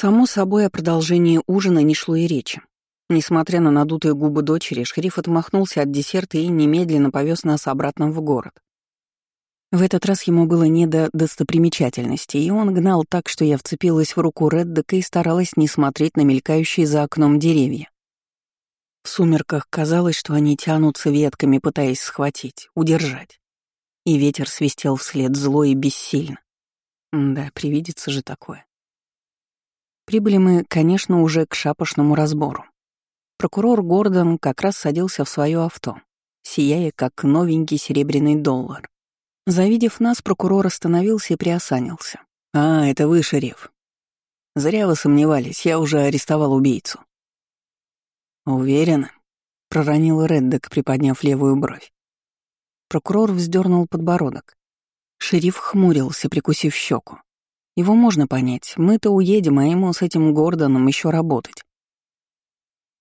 Само собой, о продолжении ужина не шло и речи. Несмотря на надутые губы дочери, шериф отмахнулся от десерта и немедленно повез нас обратно в город. В этот раз ему было не до достопримечательностей, и он гнал так, что я вцепилась в руку Реддека и старалась не смотреть на мелькающие за окном деревья. В сумерках казалось, что они тянутся ветками, пытаясь схватить, удержать. И ветер свистел вслед зло и бессильно. Да, привидится же такое. Прибыли мы, конечно, уже к шапошному разбору. Прокурор Гордон как раз садился в свое авто, сияя, как новенький серебряный доллар. Завидев нас, прокурор остановился и приосанился. «А, это вы, шериф. Зря вы сомневались, я уже арестовал убийцу». «Уверен?» — проронил Реддек, приподняв левую бровь. Прокурор вздернул подбородок. Шериф хмурился, прикусив щеку. Его можно понять, мы-то уедем, а ему с этим Гордоном еще работать.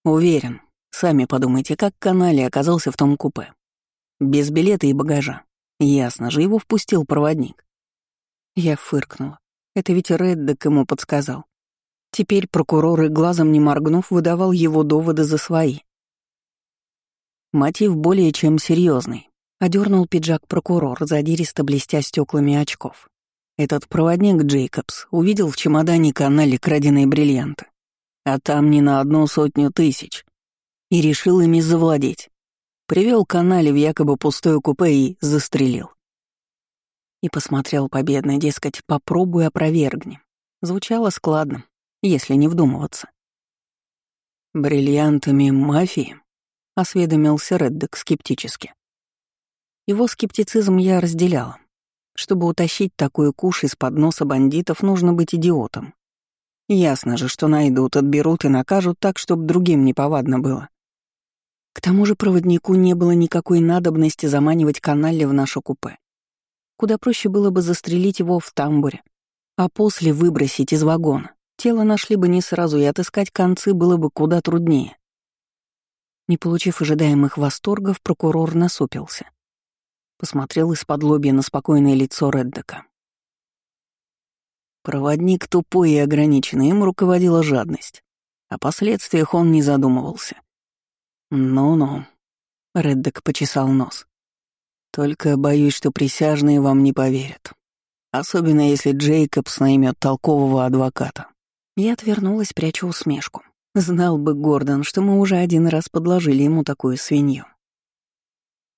Уверен, сами подумайте, как Канали оказался в том купе. Без билета и багажа. Ясно же, его впустил проводник. Я фыркнула. Это ведь Реддек ему подсказал. Теперь прокурор и глазом не моргнув выдавал его доводы за свои. Мотив более чем серьезный. Одернул пиджак прокурор, задиристо блестя стеклами очков. Этот проводник Джейкобс увидел в чемодане канале краденые бриллианты, а там не на одну сотню тысяч, и решил ими завладеть. Привел канале в якобы пустое купе и застрелил. И посмотрел победно, дескать, попробуй опровергни. Звучало складно, если не вдумываться. «Бриллиантами мафии?» — осведомился Реддек скептически. Его скептицизм я разделяла. Чтобы утащить такую куш из-под носа бандитов, нужно быть идиотом. Ясно же, что найдут, отберут и накажут так, чтобы другим неповадно было. К тому же проводнику не было никакой надобности заманивать канале в наше купе. Куда проще было бы застрелить его в тамбуре, а после выбросить из вагона. Тело нашли бы не сразу, и отыскать концы было бы куда труднее. Не получив ожидаемых восторгов, прокурор насупился. Посмотрел из-под лобья на спокойное лицо Реддека. Проводник тупой и ограниченный, им руководила жадность. О последствиях он не задумывался. «Ну-ну», — Реддек почесал нос. «Только боюсь, что присяжные вам не поверят. Особенно если Джейкобс наймет толкового адвоката». Я отвернулась, пряча усмешку. Знал бы Гордон, что мы уже один раз подложили ему такую свинью.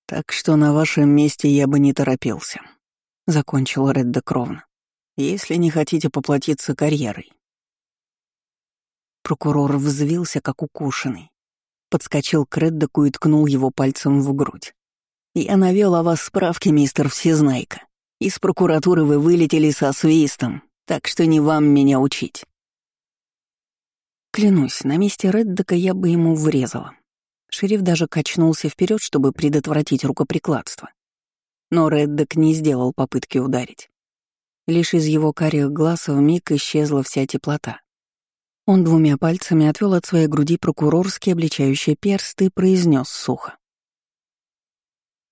«Так что на вашем месте я бы не торопился», — закончил Реддек ровно. «Если не хотите поплатиться карьерой». Прокурор взвился, как укушенный, Подскочил к Реддоку и ткнул его пальцем в грудь. «Я навел о вас справки, мистер Всезнайка. Из прокуратуры вы вылетели со свистом, так что не вам меня учить». Клянусь, на месте Реддока я бы ему врезала. Шериф даже качнулся вперед, чтобы предотвратить рукоприкладство. Но Реддок не сделал попытки ударить. Лишь из его карих глаз вмиг исчезла вся теплота. Он двумя пальцами отвел от своей груди прокурорский обличающий перст и произнес сухо.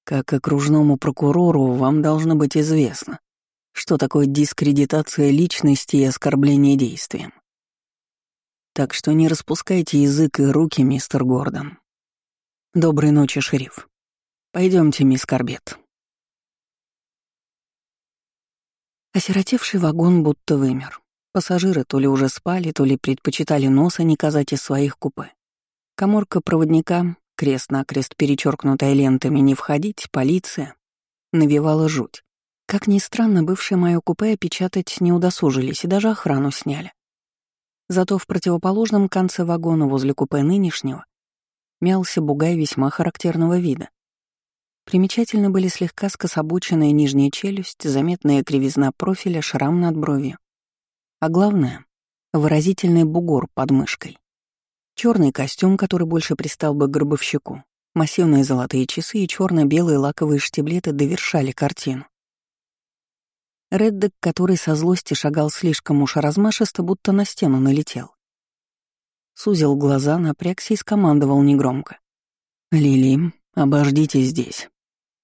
«Как окружному прокурору вам должно быть известно, что такое дискредитация личности и оскорбление действием. Так что не распускайте язык и руки, мистер Гордон. Доброй ночи, шериф. Пойдемте, мисс Корбет». Осиротевший вагон будто вымер. Пассажиры то ли уже спали, то ли предпочитали носа не казать из своих купе. Коморка проводника, крест-накрест перечеркнутая лентами «Не входить», полиция, навевала жуть. Как ни странно, бывшее мое купе опечатать не удосужились и даже охрану сняли. Зато в противоположном конце вагона возле купе нынешнего мялся бугай весьма характерного вида. Примечательны были слегка скособоченная нижняя челюсть, заметная кривизна профиля, шрам над бровью. А главное — выразительный бугор под мышкой. Черный костюм, который больше пристал бы к гробовщику, массивные золотые часы и черно белые лаковые штиблеты довершали картину. Реддек, который со злости шагал слишком уж размашисто, будто на стену налетел. Сузил глаза, напрягся и скомандовал негромко. «Лили, обождите здесь».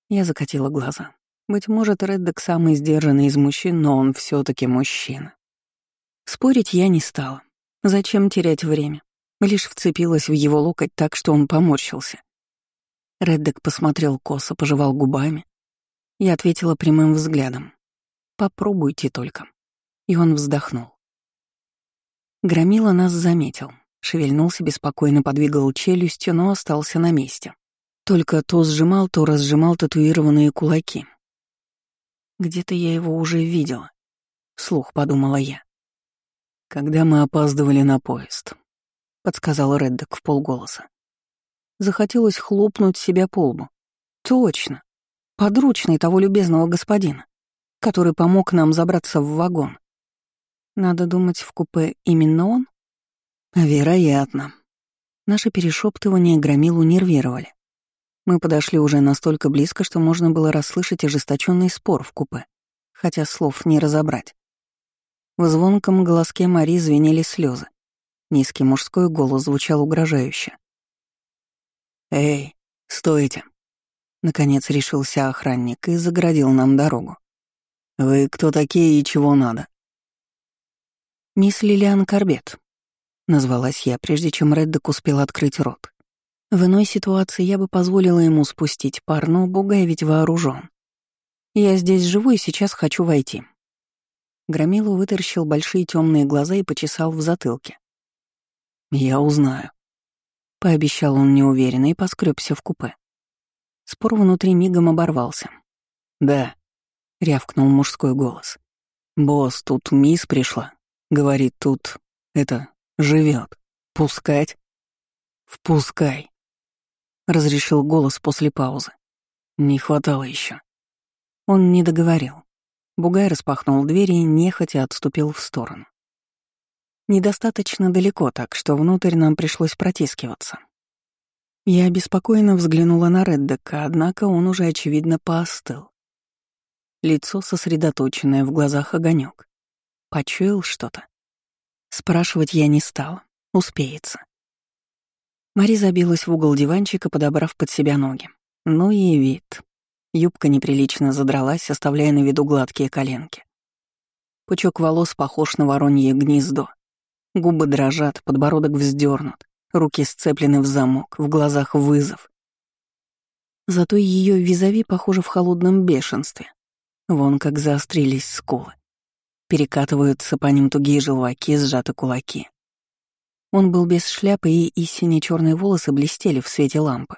Я закатила глаза. Быть может, Реддек самый сдержанный из мужчин, но он все таки мужчина. Спорить я не стала. Зачем терять время? Лишь вцепилась в его локоть так, что он поморщился. Реддек посмотрел косо, пожевал губами. Я ответила прямым взглядом. «Попробуйте только». И он вздохнул. Громила нас заметил. Шевельнулся, беспокойно подвигал челюстью, но остался на месте. Только то сжимал, то разжимал татуированные кулаки. Где-то я его уже видела. Слух подумала я. Когда мы опаздывали на поезд, подсказал Реддок в полголоса. Захотелось хлопнуть себя по лбу. Точно. Подручный того любезного господина, который помог нам забраться в вагон. Надо думать, в купе именно он? Вероятно. Наши перешептывания громилу нервировали. Мы подошли уже настолько близко, что можно было расслышать ожесточенный спор в купе, хотя слов не разобрать. В звонком голоске Мари звенели слезы. Низкий мужской голос звучал угрожающе. «Эй, стойте!» Наконец решился охранник и заградил нам дорогу. «Вы кто такие и чего надо?» «Мисс Лилиан Корбет», — назвалась я, прежде чем Реддок успел открыть рот. В иной ситуации я бы позволила ему спустить пар, но Бугай ведь вооружен. Я здесь живу и сейчас хочу войти. Громилу вытаращил большие темные глаза и почесал в затылке. «Я узнаю», — пообещал он неуверенно и поскребся в купе. Спор внутри мигом оборвался. «Да», — рявкнул мужской голос. «Босс, тут мисс пришла. Говорит, тут это живет. Пускать? Впускай. Разрешил голос после паузы. Не хватало еще. Он не договорил. Бугай распахнул дверь и нехотя отступил в сторону. Недостаточно далеко, так что внутрь нам пришлось протискиваться. Я обеспокоенно взглянула на Реддека, однако он уже, очевидно, поостыл. Лицо сосредоточенное, в глазах огонек. Почуял что-то? Спрашивать я не стала. Успеется. Мари забилась в угол диванчика, подобрав под себя ноги. Ну и вид. Юбка неприлично задралась, оставляя на виду гладкие коленки. Пучок волос похож на воронье гнездо. Губы дрожат, подбородок вздернут, руки сцеплены в замок, в глазах вызов. Зато ее визави похоже в холодном бешенстве. Вон как заострились скулы. Перекатываются по ним тугие желваки, сжаты кулаки. Он был без шляпы, и, и сине-черные волосы блестели в свете лампы.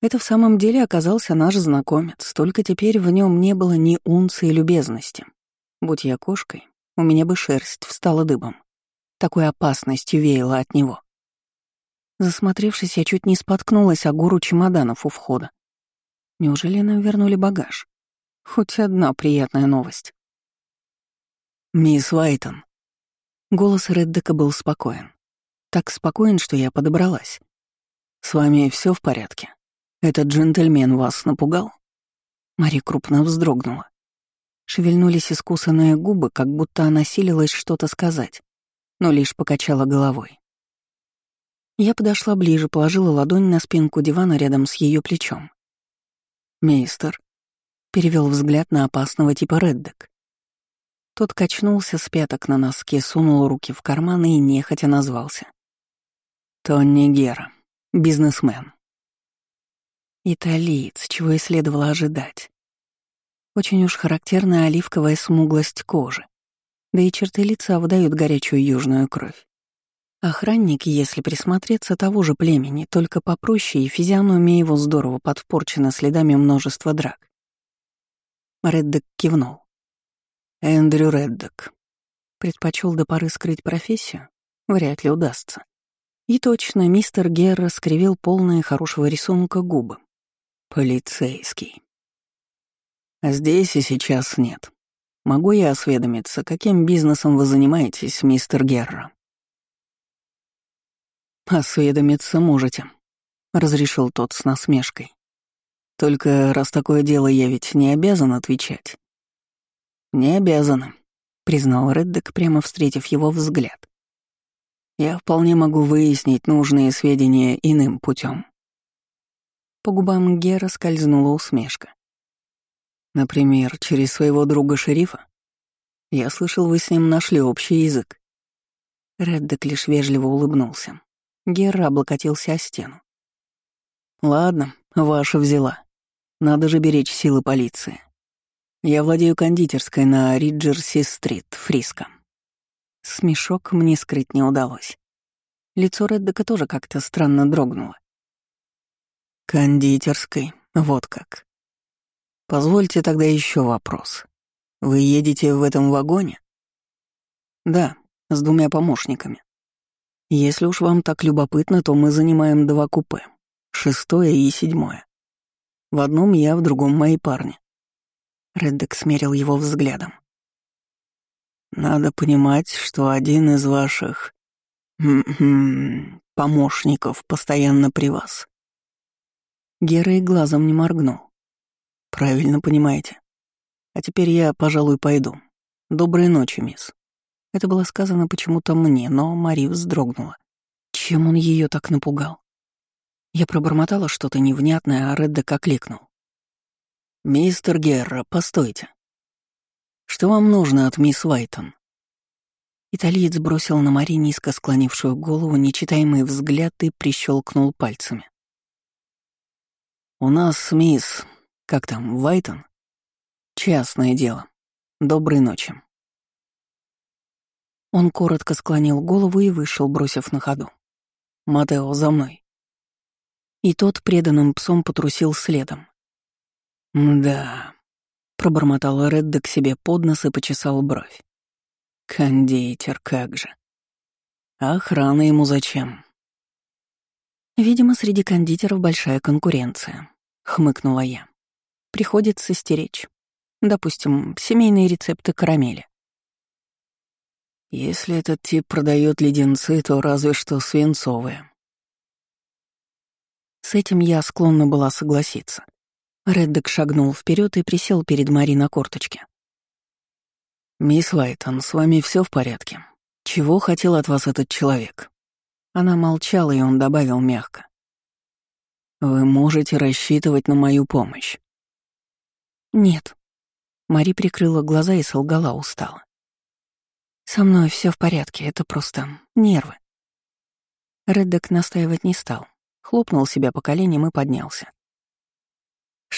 Это в самом деле оказался наш знакомец, только теперь в нем не было ни унции любезности. Будь я кошкой, у меня бы шерсть встала дыбом. Такой опасностью веяло от него. Засмотревшись, я чуть не споткнулась о гору чемоданов у входа. Неужели нам вернули багаж? Хоть одна приятная новость. «Мисс Вайтон». Голос Реддека был спокоен. Так спокоен, что я подобралась. «С вами все в порядке? Этот джентльмен вас напугал?» Мари крупно вздрогнула. Шевельнулись искусанные губы, как будто она силилась что-то сказать, но лишь покачала головой. Я подошла ближе, положила ладонь на спинку дивана рядом с ее плечом. «Мистер», — перевел взгляд на опасного типа Реддек. Тот качнулся с пяток на носке, сунул руки в карманы и нехотя назвался. Тони Гера, бизнесмен. Италиец, чего и следовало ожидать. Очень уж характерная оливковая смуглость кожи, да и черты лица выдают горячую южную кровь. Охранник, если присмотреться, того же племени, только попроще, и физиономия его здорово подпорчена следами множества драк. Реддек кивнул. Эндрю Реддок. Предпочел до поры скрыть профессию? Вряд ли удастся. И точно, мистер Герра скривил полные хорошего рисунка губы. Полицейский. Здесь и сейчас нет. Могу я осведомиться, каким бизнесом вы занимаетесь, мистер Герра? Осведомиться можете, разрешил тот с насмешкой. Только раз такое дело, я ведь не обязан отвечать. «Не обязана», — признал Реддек, прямо встретив его взгляд. «Я вполне могу выяснить нужные сведения иным путем. По губам Гера скользнула усмешка. «Например, через своего друга-шерифа? Я слышал, вы с ним нашли общий язык». Реддек лишь вежливо улыбнулся. Герра облокотился о стену. «Ладно, ваша взяла. Надо же беречь силы полиции. Я владею кондитерской на Риджерси-стрит, Фриско». Смешок мне скрыть не удалось. Лицо Реддека тоже как-то странно дрогнуло. «Кондитерской, вот как. Позвольте тогда еще вопрос. Вы едете в этом вагоне?» «Да, с двумя помощниками. Если уж вам так любопытно, то мы занимаем два купе, шестое и седьмое. В одном я, в другом мои парни. Реддек смерил его взглядом. Надо понимать, что один из ваших помощников постоянно при вас. Гера и глазом не моргнул. Правильно понимаете. А теперь я, пожалуй, пойду. Доброй ночи, мисс. Это было сказано почему-то мне, но Мари вздрогнула. Чем он ее так напугал? Я пробормотала что-то невнятное, а Реддек окликнул. «Мистер Герра, постойте. Что вам нужно от мисс Вайтон?» Италиец бросил на Мари низко склонившую голову нечитаемый взгляд и прищелкнул пальцами. «У нас, мисс, как там, Вайтон? Частное дело. Доброй ночи». Он коротко склонил голову и вышел, бросив на ходу. «Матео, за мной». И тот преданным псом потрусил следом. «Да», — пробормотал Редда к себе под нос и почесал бровь. «Кондитер, как же. охрана ему зачем?» «Видимо, среди кондитеров большая конкуренция», — хмыкнула я. «Приходится стеречь. Допустим, семейные рецепты карамели. Если этот тип продает леденцы, то разве что свинцовые. С этим я склонна была согласиться. Реддек шагнул вперед и присел перед Мари на корточке. «Мисс Вайтон, с вами все в порядке? Чего хотел от вас этот человек?» Она молчала, и он добавил мягко. «Вы можете рассчитывать на мою помощь?» «Нет». Мари прикрыла глаза и солгала устало. «Со мной все в порядке, это просто нервы». Реддек настаивать не стал, хлопнул себя по коленям и поднялся.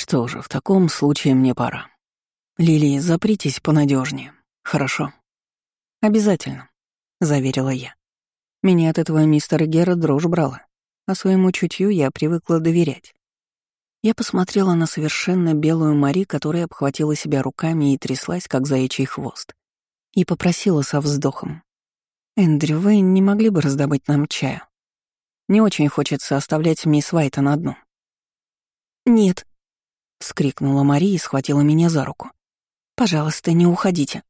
«Что же, в таком случае мне пора. Лилии, запритесь понадежнее, хорошо?» «Обязательно», — заверила я. Меня от этого мистера Гера дрожь брала, а своему чутью я привыкла доверять. Я посмотрела на совершенно белую Мари, которая обхватила себя руками и тряслась, как заячий хвост и попросила со вздохом. «Эндрю, вы не могли бы раздобыть нам чаю? Не очень хочется оставлять мисс Вайтон одну». «Нет», — вскрикнула Мария и схватила меня за руку. «Пожалуйста, не уходите».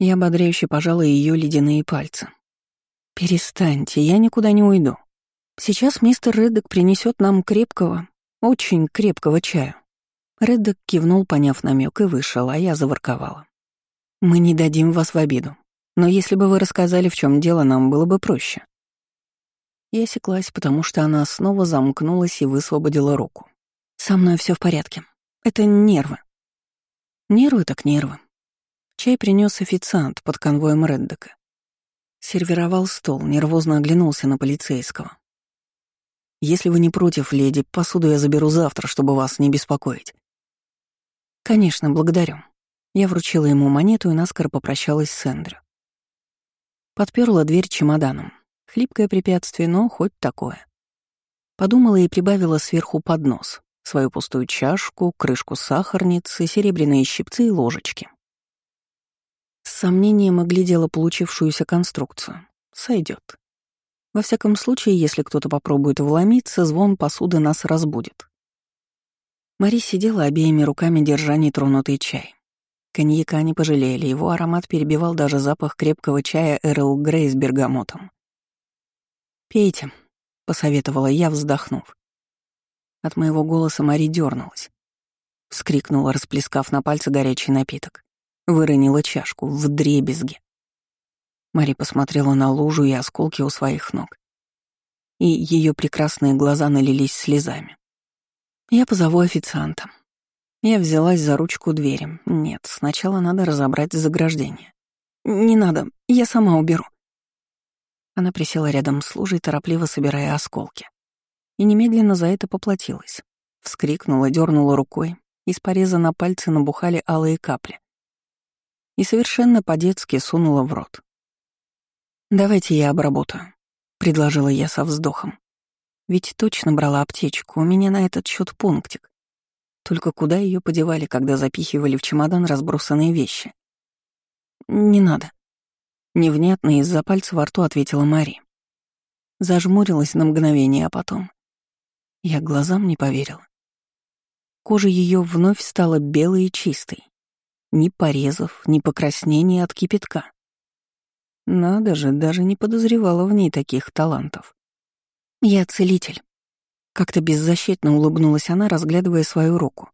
Я ободряюще пожала ее ледяные пальцы. «Перестаньте, я никуда не уйду. Сейчас мистер Реддок принесет нам крепкого, очень крепкого чаю». Реддок кивнул, поняв намек, и вышел, а я заворковала. Мы не дадим вас в обиду. Но если бы вы рассказали, в чем дело, нам было бы проще. Я осеклась, потому что она снова замкнулась и высвободила руку. Со мной все в порядке. Это нервы. Нервы так нервы. Чай принес официант под конвоем Реддека. Сервировал стол, нервозно оглянулся на полицейского. «Если вы не против, леди, посуду я заберу завтра, чтобы вас не беспокоить». «Конечно, благодарю», я вручила ему монету и наскоро попрощалась с Эндрю. Подперла дверь чемоданом. Хлипкое препятствие, но хоть такое. Подумала и прибавила сверху поднос, свою пустую чашку, крышку сахарницы, серебряные щипцы и ложечки. С сомнением оглядела получившуюся конструкцию. Сойдет. Во всяком случае, если кто-то попробует вломиться, звон посуды нас разбудит. Мари сидела обеими руками, держа нетронутый чай. Коньяка не пожалели, его аромат перебивал даже запах крепкого чая Эрл Грей с бергамотом. «Пейте», — посоветовала я, вздохнув. От моего голоса Мари дернулась. Вскрикнула, расплескав на пальце горячий напиток. Выронила чашку в дребезге. Мари посмотрела на лужу и осколки у своих ног. И ее прекрасные глаза налились слезами. «Я позову официанта», я взялась за ручку двери. Нет, сначала надо разобрать заграждение. «Не надо, я сама уберу». Она присела рядом с лужей, торопливо собирая осколки. И немедленно за это поплатилась. Вскрикнула, дернула рукой. Из пореза на пальцы набухали алые капли. И совершенно по-детски сунула в рот. «Давайте я обработаю», — предложила я со вздохом. Ведь точно брала аптечку, у меня на этот счет пунктик. Только куда ее подевали, когда запихивали в чемодан разбросанные вещи? «Не надо», Невнятно из-за пальца во рту ответила Мари. Зажмурилась на мгновение, а потом... Я глазам не поверила. Кожа ее вновь стала белой и чистой. Ни порезов, ни покраснений от кипятка. Надо же, даже не подозревала в ней таких талантов. «Я целитель», — как-то беззащитно улыбнулась она, разглядывая свою руку.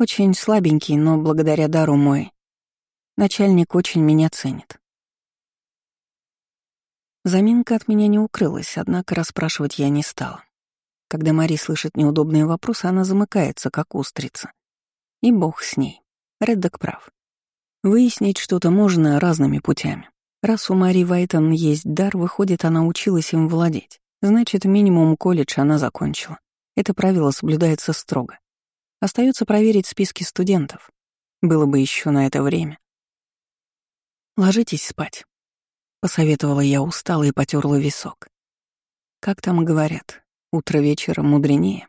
«Очень слабенький, но благодаря дару мой. Начальник очень меня ценит. Заминка от меня не укрылась, однако расспрашивать я не стала. Когда Мари слышит неудобные вопросы, она замыкается, как устрица. И бог с ней. Реддок прав. Выяснить что-то можно разными путями. Раз у Мари Вайтон есть дар, выходит, она училась им владеть. Значит, минимум колледж она закончила. Это правило соблюдается строго. Остается проверить списки студентов. Было бы еще на это время. Ложитесь спать. Посоветовала я устало и потерла висок. Как там говорят, утро вечера мудренее.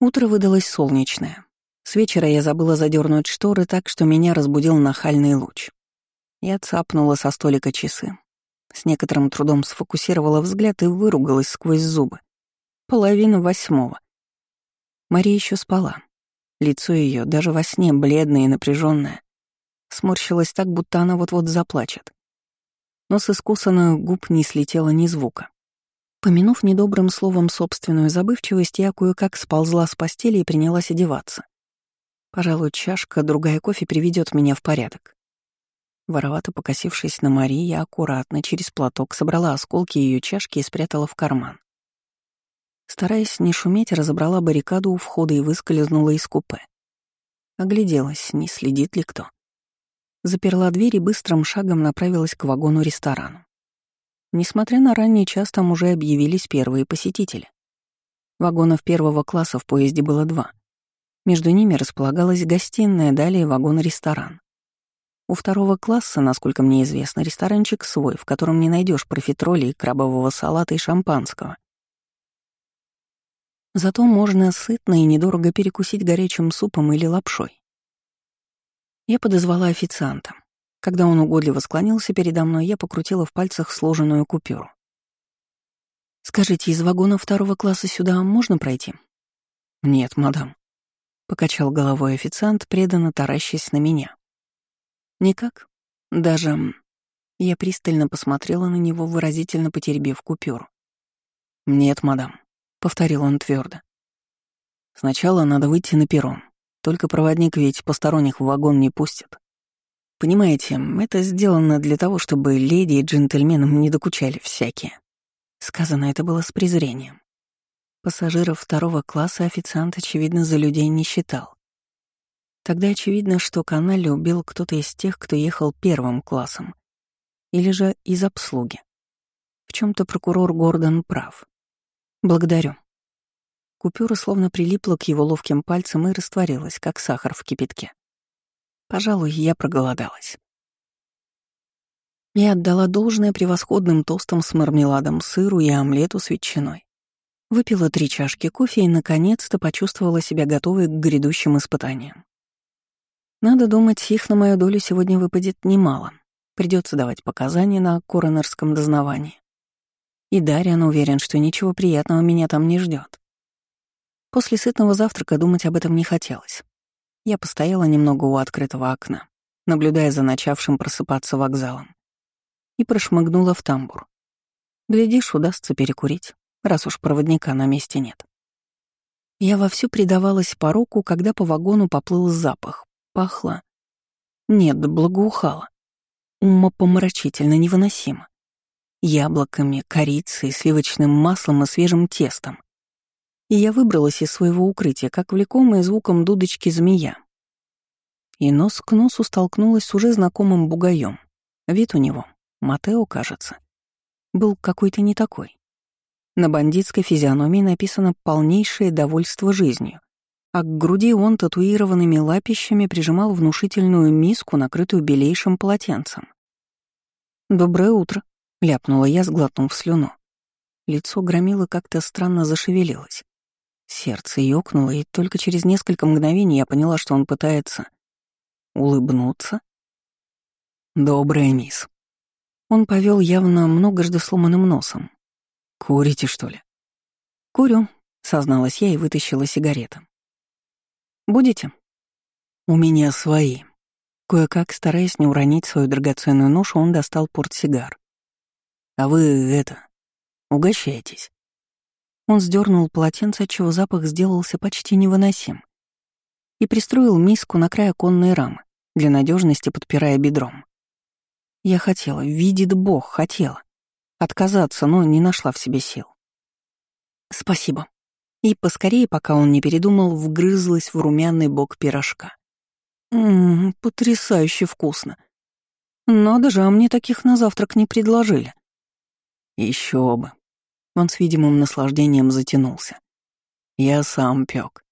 Утро выдалось солнечное. С вечера я забыла задернуть шторы так, что меня разбудил нахальный луч. Я цапнула со столика часы. С некоторым трудом сфокусировала взгляд и выругалась сквозь зубы. Половина восьмого. Мария еще спала. Лицо ее, даже во сне, бледное и напряженное, сморщилась так, будто она вот-вот заплачет. Но с искусанных губ не слетело ни звука. Помянув недобрым словом собственную забывчивость, я кое-как сползла с постели и принялась одеваться. Пожалуй, чашка, другая кофе приведет меня в порядок. Воровато покосившись на Мари, я аккуратно через платок собрала осколки ее чашки и спрятала в карман. Стараясь не шуметь, разобрала баррикаду у входа и выскользнула из купе. Огляделась, не следит ли кто заперла дверь и быстрым шагом направилась к вагону-ресторану. Несмотря на ранний час, там уже объявились первые посетители. Вагонов первого класса в поезде было два. Между ними располагалась гостиная, далее вагон-ресторан. У второго класса, насколько мне известно, ресторанчик свой, в котором не найдешь профитроли, крабового салата и шампанского. Зато можно сытно и недорого перекусить горячим супом или лапшой. Я подозвала официанта. Когда он угодливо склонился передо мной, я покрутила в пальцах сложенную купюру. «Скажите, из вагона второго класса сюда можно пройти?» «Нет, мадам», — покачал головой официант, преданно таращась на меня. «Никак? Даже...» Я пристально посмотрела на него, выразительно потеребив купюру. «Нет, мадам», — повторил он твердо. «Сначала надо выйти на перрон. Только проводник ведь посторонних в вагон не пустит. Понимаете, это сделано для того, чтобы леди и джентльменам не докучали всякие. Сказано это было с презрением. Пассажиров второго класса официант, очевидно, за людей не считал. Тогда очевидно, что канале убил кто-то из тех, кто ехал первым классом. Или же из обслуги. В чем то прокурор Гордон прав. Благодарю. Купюра словно прилипла к его ловким пальцам и растворилась, как сахар в кипятке. Пожалуй, я проголодалась. Я отдала должное превосходным тостам с мармеладом, сыру и омлету с ветчиной. Выпила три чашки кофе и, наконец-то, почувствовала себя готовой к грядущим испытаниям. Надо думать, их на мою долю сегодня выпадет немало. Придется давать показания на коронерском дознавании. И Дарьян уверен, что ничего приятного меня там не ждет. После сытного завтрака думать об этом не хотелось. Я постояла немного у открытого окна, наблюдая за начавшим просыпаться вокзалом, и прошмыгнула в тамбур. Глядишь, удастся перекурить, раз уж проводника на месте нет. Я вовсю предавалась пороку, когда по вагону поплыл запах. Пахло. Нет, благоухало. Умопомрачительно невыносимо. Яблоками, корицей, сливочным маслом и свежим тестом и я выбралась из своего укрытия, как влекомая звуком дудочки змея. И нос к носу столкнулась с уже знакомым бугаем. Вид у него, Матео, кажется, был какой-то не такой. На бандитской физиономии написано «полнейшее довольство жизнью», а к груди он татуированными лапищами прижимал внушительную миску, накрытую белейшим полотенцем. «Доброе утро», — ляпнула я, сглотнув слюну. Лицо громило как-то странно зашевелилось. Сердце ёкнуло, и только через несколько мгновений я поняла, что он пытается улыбнуться. «Добрая мисс». Он повел явно многожды сломанным носом. «Курите, что ли?» «Курю», — созналась я и вытащила сигареты. «Будете?» «У меня свои». Кое-как, стараясь не уронить свою драгоценную ношу, он достал портсигар. «А вы, это, угощайтесь». Он сдернул полотенце, отчего запах сделался почти невыносим, и пристроил миску на край оконной рамы, для надежности подпирая бедром. Я хотела, видит Бог, хотела. Отказаться, но не нашла в себе сил. «Спасибо», и поскорее, пока он не передумал, вгрызлась в румяный бок пирожка. «Ммм, потрясающе вкусно. Надо же, а мне таких на завтрак не предложили». Еще бы. Он с видимым наслаждением затянулся. Я сам пек.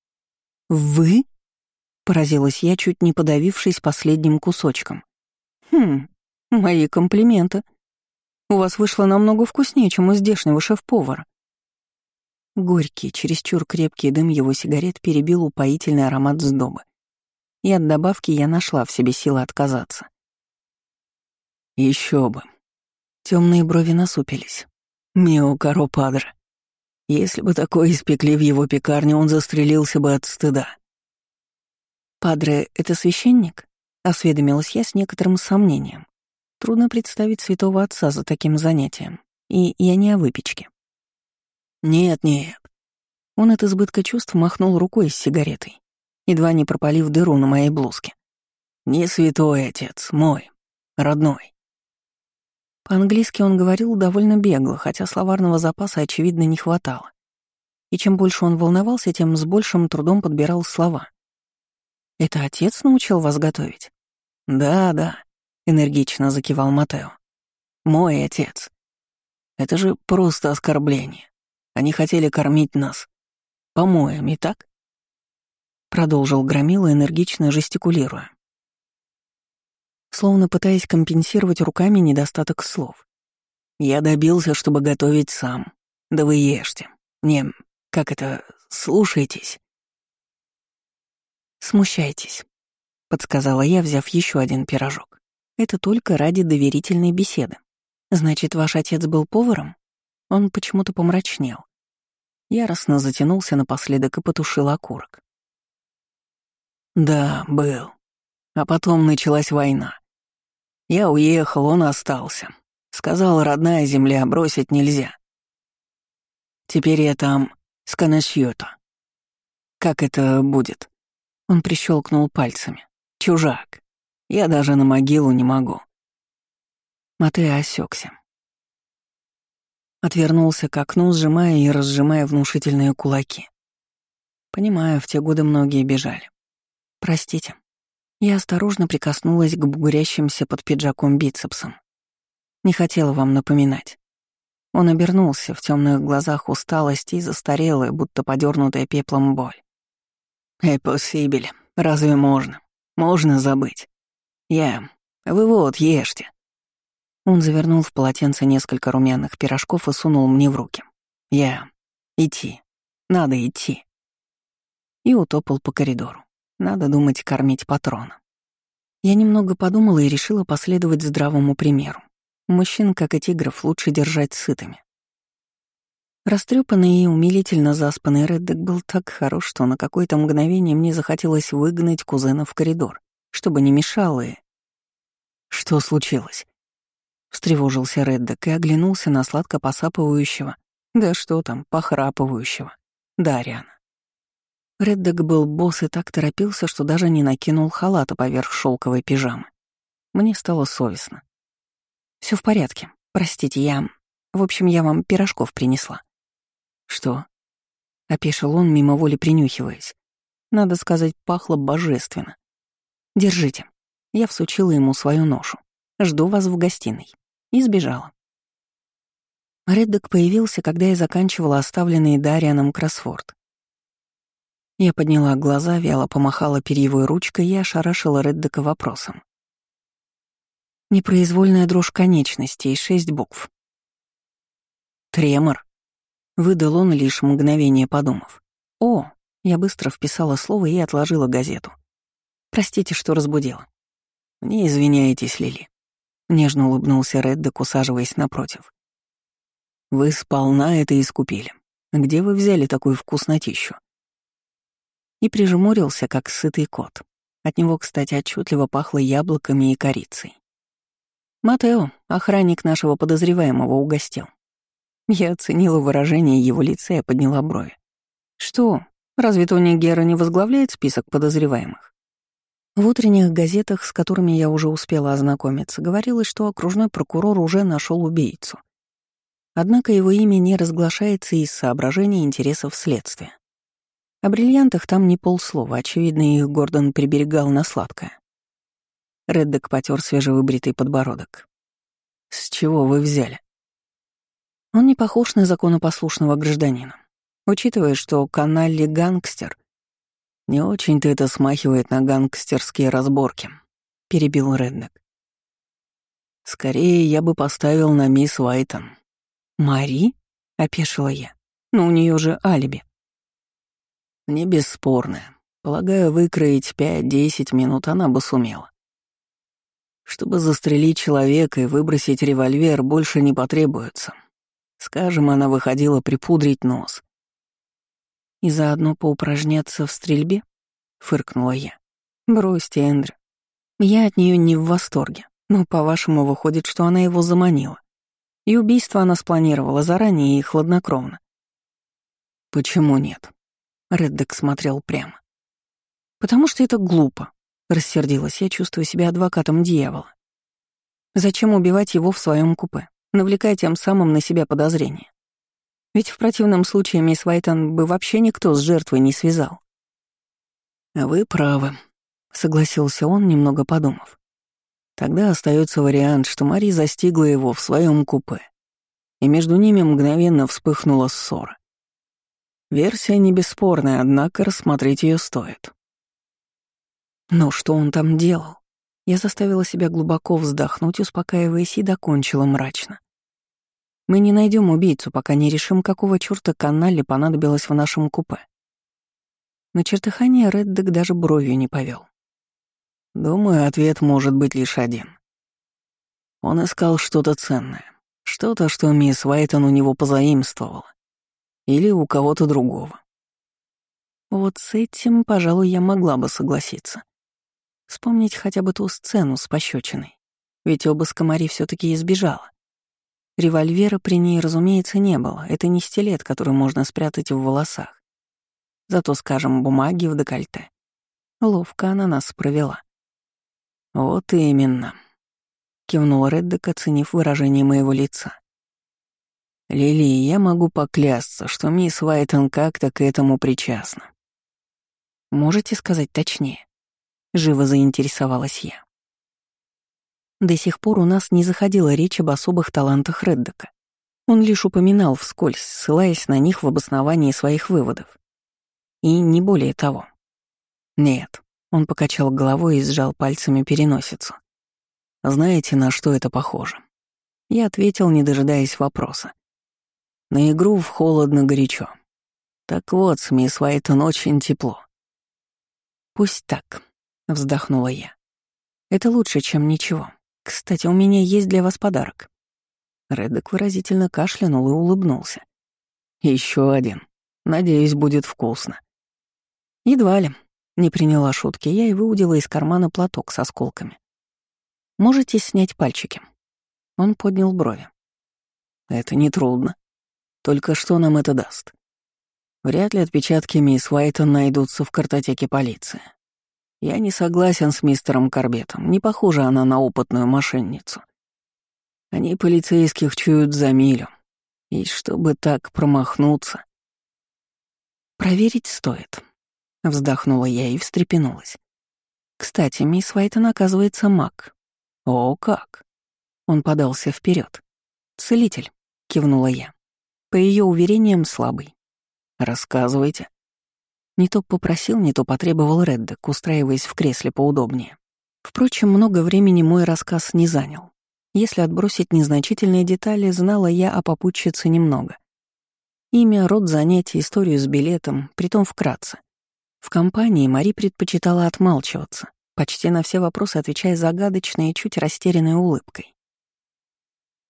«Вы?» — поразилась я, чуть не подавившись последним кусочком. «Хм, мои комплименты. У вас вышло намного вкуснее, чем у здешнего шеф-повара. Горький, чересчур крепкий дым его сигарет перебил упоительный аромат сдобы. И от добавки я нашла в себе силы отказаться. Еще бы. Темные брови насупились. Мио Каро Падре. Если бы такое испекли в его пекарне, он застрелился бы от стыда. «Падре — это священник?» — осведомилась я с некоторым сомнением. Трудно представить святого отца за таким занятием. И я не о выпечке. «Нет, нет». Он от избытка чувств махнул рукой с сигаретой, едва не пропалив дыру на моей блузке. «Не святой отец, мой, родной». По-английски он говорил довольно бегло, хотя словарного запаса, очевидно, не хватало. И чем больше он волновался, тем с большим трудом подбирал слова. «Это отец научил вас готовить?» «Да, да», — энергично закивал Матео. «Мой отец. Это же просто оскорбление. Они хотели кормить нас помоями, так? Продолжил Громила, энергично жестикулируя. Словно пытаясь компенсировать руками недостаток слов. Я добился, чтобы готовить сам. Да вы ешьте. Не, как это, слушайтесь. Смущайтесь, подсказала я, взяв еще один пирожок. Это только ради доверительной беседы. Значит, ваш отец был поваром? Он почему-то помрачнел. Яростно затянулся напоследок и потушил окурок. «Да, был. А потом началась война. Я уехал, он остался. Сказал, родная земля бросить нельзя. Теперь я там с Канасьёто. Как это будет?» Он прищелкнул пальцами. «Чужак. Я даже на могилу не могу». Матея осекся. Отвернулся к окну, сжимая и разжимая внушительные кулаки. Понимаю, в те годы многие бежали. Простите. Я осторожно прикоснулась к бугрящимся под пиджаком бицепсам. Не хотела вам напоминать. Он обернулся, в темных глазах усталость и застарелая, будто подернутая пеплом боль. «Эпосибель, разве можно? Можно забыть. Я... Вы вот, ешьте. Он завернул в полотенце несколько румяных пирожков и сунул мне в руки. Я... Идти. Надо идти. И утопал по коридору. Надо думать, кормить патрона. Я немного подумала и решила последовать здравому примеру. Мужчин, как и тигров, лучше держать сытыми. Растрепанный и умилительно заспанный Реддек был так хорош, что на какое-то мгновение мне захотелось выгнать кузена в коридор, чтобы не мешало и... Что случилось? Встревожился Реддок и оглянулся на сладко посапывающего, да что там, похрапывающего, Дариана. Реддок был босс и так торопился, что даже не накинул халата поверх шелковой пижамы. Мне стало совестно. Все в порядке. Простите, я... В общем, я вам пирожков принесла. Что? Опешил он, мимо воли принюхиваясь. Надо сказать, пахло божественно. Держите. Я всучила ему свою ношу. Жду вас в гостиной». И сбежала. Реддок появился, когда я заканчивала оставленный Дарианом кроссворд. Я подняла глаза, вяло помахала перьевой ручкой и ошарашила Реддека вопросом. Непроизвольная дрожь конечностей, шесть букв. «Тремор», — выдал он лишь мгновение подумав. «О!» — я быстро вписала слово и отложила газету. «Простите, что разбудила». «Не извиняйтесь, Лили», — нежно улыбнулся Реддек, усаживаясь напротив. «Вы сполна это искупили. Где вы взяли такую вкуснотищу?» И прижмурился, как сытый кот. От него, кстати, отчетливо пахло яблоками и корицей. Матео, охранник нашего подозреваемого, угостил. Я оценила выражение его лица и подняла брови. «Что, разве Тони Гера не возглавляет список подозреваемых?» В утренних газетах, с которыми я уже успела ознакомиться, говорилось, что окружной прокурор уже нашел убийцу. Однако его имя не разглашается из соображений интересов следствия. О бриллиантах там не полслова, очевидно, их Гордон приберегал на сладкое. Реддек потер свежевыбритый подбородок. «С чего вы взяли?» Он не похож на законопослушного гражданина. Учитывая, что Каналли гангстер, не очень-то это смахивает на гангстерские разборки, перебил Реддек. Скорее, я бы поставил на мисс Уайтон. «Мари?» — опешила я. «Но у нее же алиби». Не бесспорная. Полагаю, выкроить 5-10 минут она бы сумела. Чтобы застрелить человека и выбросить револьвер, больше не потребуется. Скажем, она выходила припудрить нос. «И заодно поупражняться в стрельбе?» — фыркнула я. «Бросьте, Эндрю. Я от нее не в восторге, но, по-вашему, выходит, что она его заманила. И убийство она спланировала заранее и хладнокровно». «Почему нет?» Реддек смотрел прямо. «Потому что это глупо», — рассердилась я, чувствуя себя адвокатом дьявола. «Зачем убивать его в своем купе, навлекая тем самым на себя подозрения? Ведь в противном случае мисс Вайтон бы вообще никто с жертвой не связал». «Вы правы», — согласился он, немного подумав. Тогда остается вариант, что Мари застигла его в своем купе, и между ними мгновенно вспыхнула ссора. Версия не бесспорная, однако рассмотреть ее стоит. Но что он там делал? Я заставила себя глубоко вздохнуть, успокаиваясь, и докончила мрачно. Мы не найдем убийцу, пока не решим, какого черта канале понадобилось в нашем купе. На чертыхание Реддек даже бровью не повел. Думаю, ответ может быть лишь один. Он искал что-то ценное, что-то, что мисс Уайтон у него позаимствовала. Или у кого-то другого. Вот с этим, пожалуй, я могла бы согласиться. Вспомнить хотя бы ту сцену с пощечиной. Ведь обыска Мари все таки избежала. Револьвера при ней, разумеется, не было. Это не стилет, который можно спрятать в волосах. Зато, скажем, бумаги в декольте. Ловко она нас провела. «Вот именно», — кивнул Реддек, оценив выражение моего лица. Лили, я могу поклясться, что мисс Вайтон как-то к этому причастна. Можете сказать точнее? Живо заинтересовалась я. До сих пор у нас не заходила речь об особых талантах Реддека. Он лишь упоминал вскользь, ссылаясь на них в обосновании своих выводов. И не более того. Нет, он покачал головой и сжал пальцами переносицу. Знаете, на что это похоже? Я ответил, не дожидаясь вопроса. На игру в холодно-горячо. Так вот, с мисс Уайтон очень тепло. «Пусть так», — вздохнула я. «Это лучше, чем ничего. Кстати, у меня есть для вас подарок». Реддок выразительно кашлянул и улыбнулся. Еще один. Надеюсь, будет вкусно». «Едва ли», — не приняла шутки я и выудила из кармана платок с осколками. «Можете снять пальчики?» Он поднял брови. «Это нетрудно. Только что нам это даст? Вряд ли отпечатки мисс Уайтон найдутся в картотеке полиции. Я не согласен с мистером Корбетом, не похожа она на опытную мошенницу. Они полицейских чуют за милю. И чтобы так промахнуться... «Проверить стоит», — вздохнула я и встрепенулась. «Кстати, мисс Уайтон оказывается маг». «О, как!» Он подался вперед. «Целитель», — кивнула я. По ее уверениям, слабый. «Рассказывайте». Не то попросил, не то потребовал Реддек, устраиваясь в кресле поудобнее. Впрочем, много времени мой рассказ не занял. Если отбросить незначительные детали, знала я о попутчице немного. Имя, род занятий, историю с билетом, притом вкратце. В компании Мари предпочитала отмалчиваться, почти на все вопросы отвечая загадочной и чуть растерянной улыбкой.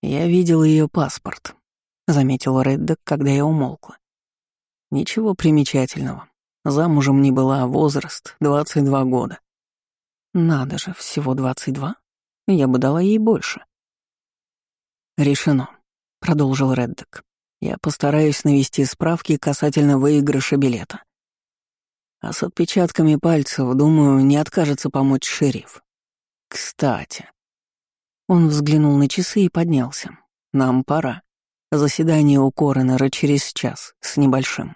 «Я видел ее паспорт», — заметил Реддок, когда я умолкла. «Ничего примечательного. Замужем не была, возраст — 22 года. Надо же, всего 22? Я бы дала ей больше. «Решено», — продолжил Реддок. «Я постараюсь навести справки касательно выигрыша билета. А с отпечатками пальцев, думаю, не откажется помочь шериф. Кстати...» Он взглянул на часы и поднялся. «Нам пора. Заседание у Коронера через час с небольшим».